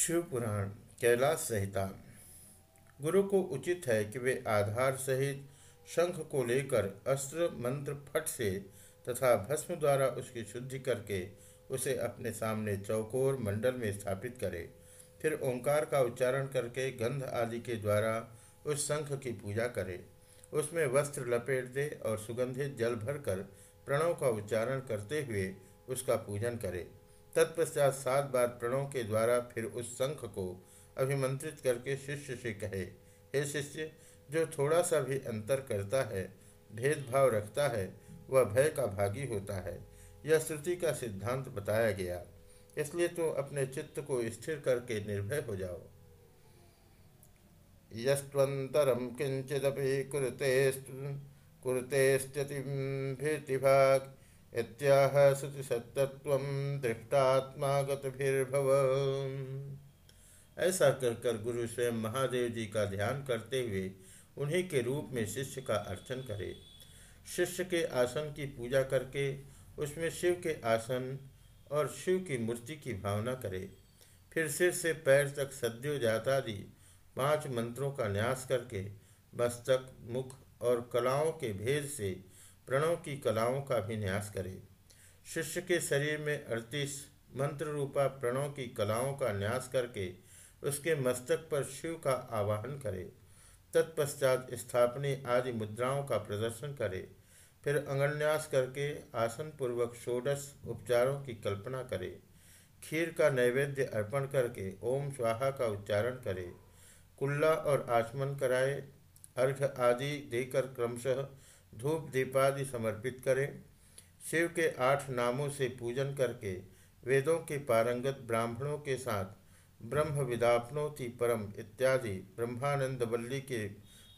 शिव पुराण कैलाश संहिता गुरु को उचित है कि वे आधार सहित शंख को लेकर अस्त्र, मंत्र फट से तथा भस्म द्वारा उसकी शुद्धि करके उसे अपने सामने चौकोर मंडल में स्थापित करे। फिर ओंकार का उच्चारण करके गंध आदि के द्वारा उस शंख की पूजा करे। उसमें वस्त्र लपेट दे और सुगंधित जल भरकर प्रणव का उच्चारण करते हुए उसका पूजन करे। तत्पश्चात सात बार प्रणव के द्वारा फिर उस शंख को अभिमंत्रित करके शिष्य से कहे, हे शिष्य, जो थोड़ा सा भी अंतर करता है, भेदभाव रखता है, वह भय का भागी होता है। यह श्रुति का सिद्धांत बताया गया। इसलिए तुम तो अपने चित्त को स्थिर करके निर्भय हो जाओ। यस्वंतरम किंचिदपि कुरते कुरते भाग इत्याह ऐसा कहकर गुरु स्वयं महादेव जी का ध्यान करते हुए उन्हीं के रूप में शिष्य का अर्चन करे। शिष्य के आसन की पूजा करके उसमें शिव के आसन और शिव की मूर्ति की भावना करे। फिर सिर से पैर तक सद्यो जातादि पाँच मंत्रों का न्यास करके मस्तक, मुख और कलाओं के भेद से प्रणव की कलाओं का भी न्यास करे। शिष्य के शरीर में अड़तीस मंत्र रूपा प्रणव की कलाओं का न्यास करके उसके मस्तक पर शिव का आवाहन करे। तत्पश्चात स्थापनी आदि मुद्राओं का प्रदर्शन करे। फिर अंगन्यास करके आसन पूर्वक षोडश उपचारों की कल्पना करे। खीर का नैवेद्य अर्पण करके ओम स्वाहा का उच्चारण करे। कुल्ला और आचमन कराए। अर्घ आदि देकर क्रमशः धूप दीपादि समर्पित करें। शिव के आठ नामों से पूजन करके वेदों के पारंगत ब्राह्मणों के साथ ब्रह्म विदापनोति परम इत्यादि ब्रह्मानंद वल्ली के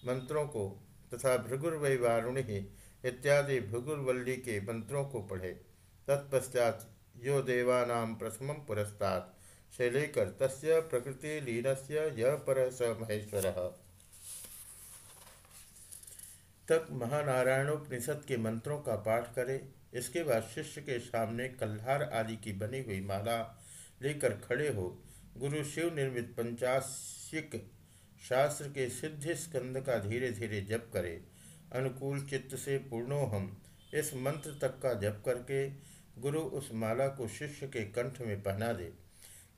मंत्रों को तथा भृगुर्वैवारुणि इत्यादि भृगुर्वल्ली के मंत्रों को पढ़े। तत्पश्चात यो देवानां प्रथम पुरस्तात्। से लेकर तस्य प्रकृति लीनस्य यह पर स महेश्वरः। तक महानारायणोपनिषद के मंत्रों का पाठ करे। इसके बाद शिष्य के सामने कल्हार आदि की बनी हुई माला लेकर खड़े हो। गुरु शिव निर्मित पंचाशिक शास्त्र के सिद्धि स्कंद का धीरे धीरे जप करे। अनुकूल चित्त से पूर्णोहम। इस मंत्र तक का जप करके गुरु उस माला को शिष्य के कंठ में पहना दे।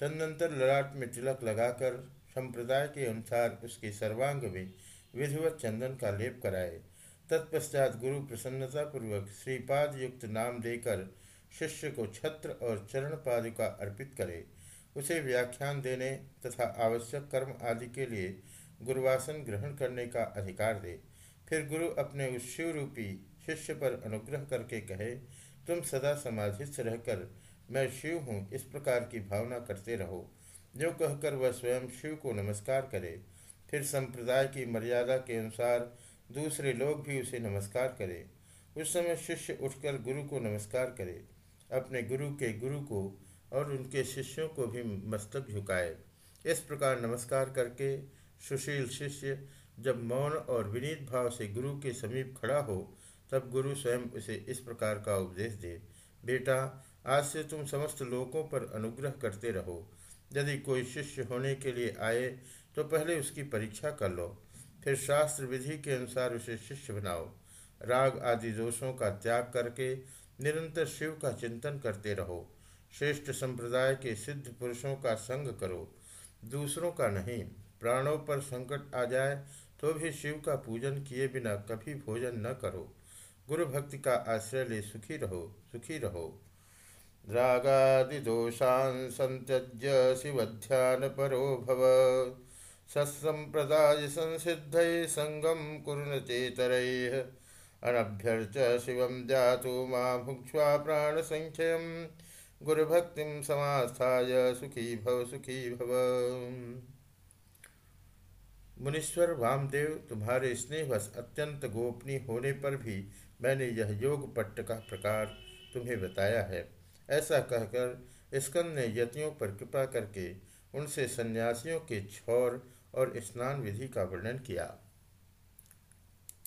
तदनंतर ललाट में तिलक लगाकर, संप्रदाय के अनुसार उसके सर्वांग में विधिवत चंदन का लेप कराए। तत्पश्चात गुरु प्रसन्नतापूर्वक श्रीपाद युक्त नाम देकर शिष्य को छत्र और चरण पादिका अर्पित करे। उसे व्याख्यान देने तथा आवश्यक कर्म आदि के लिए गुरुवासन ग्रहण करने का अधिकार दे। फिर गुरु अपने उस शिव रूपी शिष्य पर अनुग्रह करके कहे, तुम सदा समाधिस्थ रहकर मैं शिव हूँ, इस प्रकार की भावना करते रहो। जो कहकर वह स्वयं शिव को नमस्कार करे। फिर संप्रदाय की मर्यादा के अनुसार दूसरे लोग भी उसे नमस्कार करें। उस समय शिष्य उठकर गुरु को नमस्कार करे, अपने गुरु के गुरु को और उनके शिष्यों को भी मस्तक झुकाए। इस प्रकार नमस्कार करके सुशील शिष्य जब मौन और विनीत भाव से गुरु के समीप खड़ा हो, तब गुरु स्वयं उसे इस प्रकार का उपदेश दे, बेटा, आज से तुम समस्त लोगों पर अनुग्रह करते रहो। यदि कोई शिष्य होने के लिए आए तो पहले उसकी परीक्षा कर लो। फिर शास्त्र विधि के अनुसार उसे शिष्य बनाओ। राग आदि दोषों का त्याग करके निरंतर शिव का चिंतन करते रहो। श्रेष्ठ संप्रदाय के सिद्ध पुरुषों का संग करो। दूसरों का नहीं, प्राणों पर संकट आ जाए तो भी शिव का पूजन किए बिना कभी भोजन न करो। गुरु भक्ति का आश्रय ले सुखी रहो सुखी रहो। रागादि दोषान संत्यज्य शिव ध्यान परो भव। सत्संप्रदाय संसिद्ध संगम कुरन चेतर अनभ्यर्च शिव जातु माँ भुक्ष्वा प्राण संख्य गुरुभक्ति समास्थाय सुखी भव सुखी भव। मुनीश्वर वामदेव, तुम्हारे स्नेहवश अत्यंत गोपनीय होने पर भी मैंने यह योग पट्ट का प्रकार तुम्हें बताया है। ऐसा कहकर स्कंद ने यतियों पर कृपा करके उनसे सन्यासियों के छोर और स्नान विधि का वर्णन किया।